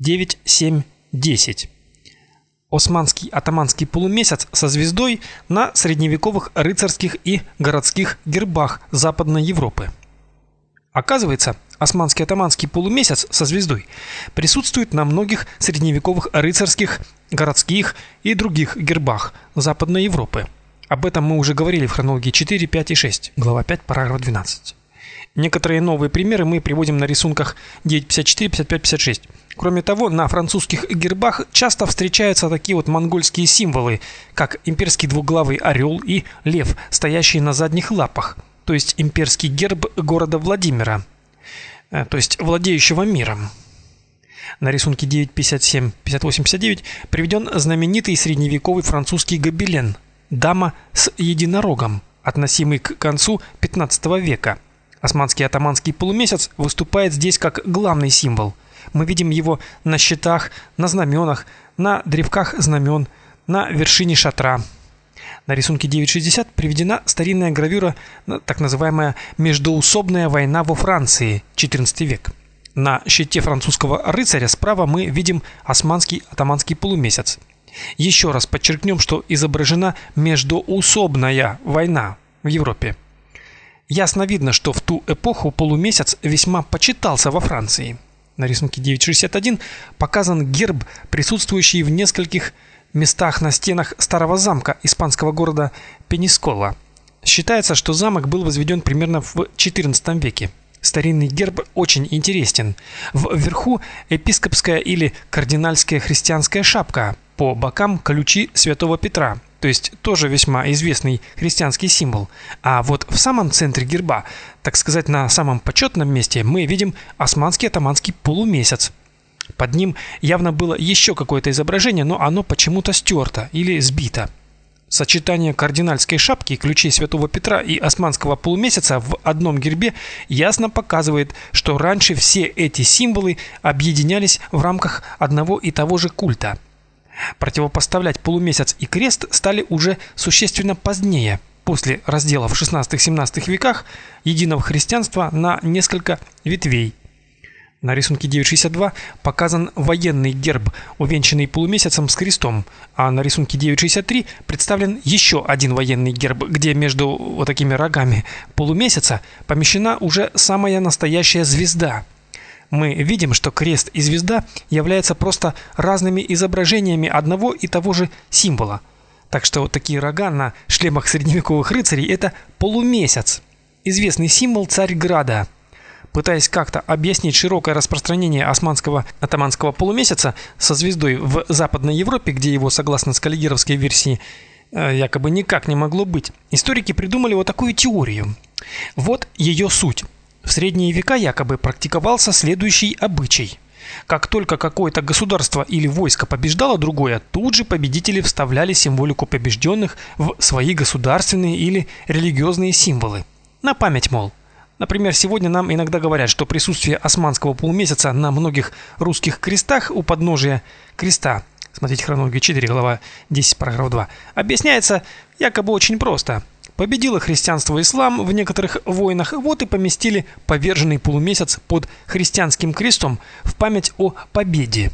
9, 7, 10. Османский атаманский полумесяц со звездой на средневековых рыцарских и городских гербах Западной Европы. Оказывается, османский атаманский полумесяц со звездой присутствует на многих средневековых рыцарских, городских и других гербах Западной Европы. Об этом мы уже говорили в хронологии 4, 5 и 6, глава 5, параграф 12. Некоторые новые примеры мы приводим на рисунках 954, 55, 56. Кроме того, на французских гербах часто встречаются такие вот монгольские символы, как имперский двуглавый орел и лев, стоящий на задних лапах, то есть имперский герб города Владимира, э, то есть владеющего миром. На рисунке 957 5859 приведен знаменитый средневековый французский гобелен дама с единорогом, относимый к концу 15 века. Османский атаманский полумесяц выступает здесь как главный символ. Мы видим его на щитах, на знаменах, на древках знамен, на вершине шатра. На рисунке 9.60 приведена старинная гравюра, так называемая «Междоусобная война во Франции», XIV век. На щите французского рыцаря справа мы видим османский атаманский полумесяц. Еще раз подчеркнем, что изображена междоусобная война в Европе. Ясно видно, что в ту эпоху полумесяц весьма почитался во Франции. На рисунке 961 показан герб, присутствующий в нескольких местах на стенах старого замка испанского города Пенискола. Считается, что замок был возведен примерно в XIV веке. Старинный герб очень интересен. Вверху епископская или кардинальская христианская шапка, по бокам ключи Святого Петра то есть тоже весьма известный христианский символ. А вот в самом центре герба, так сказать, на самом почетном месте, мы видим османский атаманский полумесяц. Под ним явно было еще какое-то изображение, но оно почему-то стерто или сбито. Сочетание кардинальской шапки, ключей Святого Петра и османского полумесяца в одном гербе ясно показывает, что раньше все эти символы объединялись в рамках одного и того же культа – Противопоставлять полумесяц и крест стали уже существенно позднее, после раздела в 16-17 веках единого христианства на несколько ветвей. На рисунке 962 показан военный герб, увенчанный полумесяцем с крестом, а на рисунке 963 представлен еще один военный герб, где между вот такими рогами полумесяца помещена уже самая настоящая звезда – мы видим, что крест и звезда являются просто разными изображениями одного и того же символа. Так что вот такие рога на шлемах средневековых рыцарей это полумесяц, известный символ Царьграда. Пытаясь как-то объяснить широкое распространение османского атаманского полумесяца со звездой в Западной Европе, где его, согласно скаллигеровской версии, э, якобы никак не могло быть, историки придумали вот такую теорию. Вот ее суть. В средние века якобы практиковался следующий обычай. Как только какое-то государство или войско побеждало другое, тут же победители вставляли символику побежденных в свои государственные или религиозные символы. На память, мол. Например, сегодня нам иногда говорят, что присутствие османского полумесяца на многих русских крестах у подножия креста, смотрите хронологию 4, глава 10, параграф 2, объясняется якобы очень просто – Победило христианство и ислам в некоторых войнах, вот и поместили поверженный полумесяц под христианским крестом в память о победе.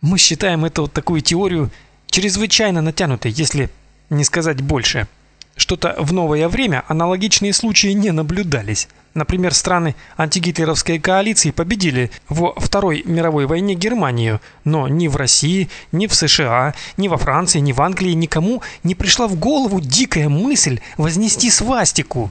Мы считаем эту вот такую теорию чрезвычайно натянутой, если не сказать больше. Что-то в новое время аналогичные случаи не наблюдались. Например, страны антигитлеровской коалиции победили во Второй мировой войне Германию, но ни в России, ни в США, ни во Франции, ни в Англии никому не пришла в голову дикая мысль вознести свастику,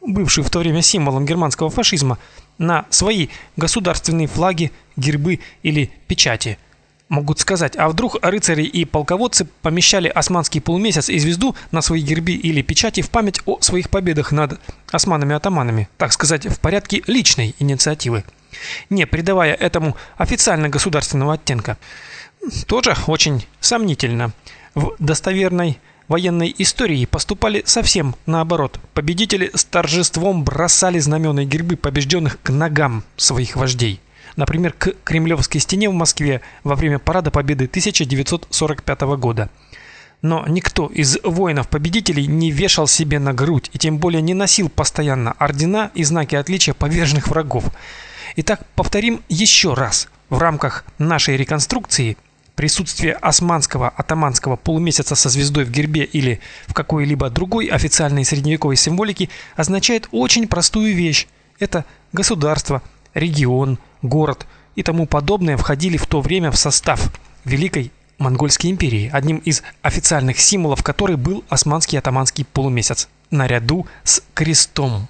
бывшую в то время символом германского фашизма, на свои государственные флаги, гербы или печати – могут сказать, а вдруг рыцари и полководцы помещали османский полумесяц и звезду на свои гербы или печати в память о своих победах над османами-атаманами, так сказать, в порядке личной инициативы, не придавая этому официально государственного оттенка. Тоже очень сомнительно. В достоверной военной истории поступали совсем наоборот. Победители с торжеством бросали знамена и гербы побежденных к ногам своих вождей например, к Кремлевской стене в Москве во время парада Победы 1945 года. Но никто из воинов-победителей не вешал себе на грудь и тем более не носил постоянно ордена и знаки отличия поверженных врагов. Итак, повторим еще раз. В рамках нашей реконструкции присутствие османского атаманского полумесяца со звездой в гербе или в какой-либо другой официальной средневековой символике означает очень простую вещь. Это государство, регион, город и тому подобное входили в то время в состав Великой Монгольской империи, одним из официальных символов которой был османский атаманский полумесяц наряду с крестом.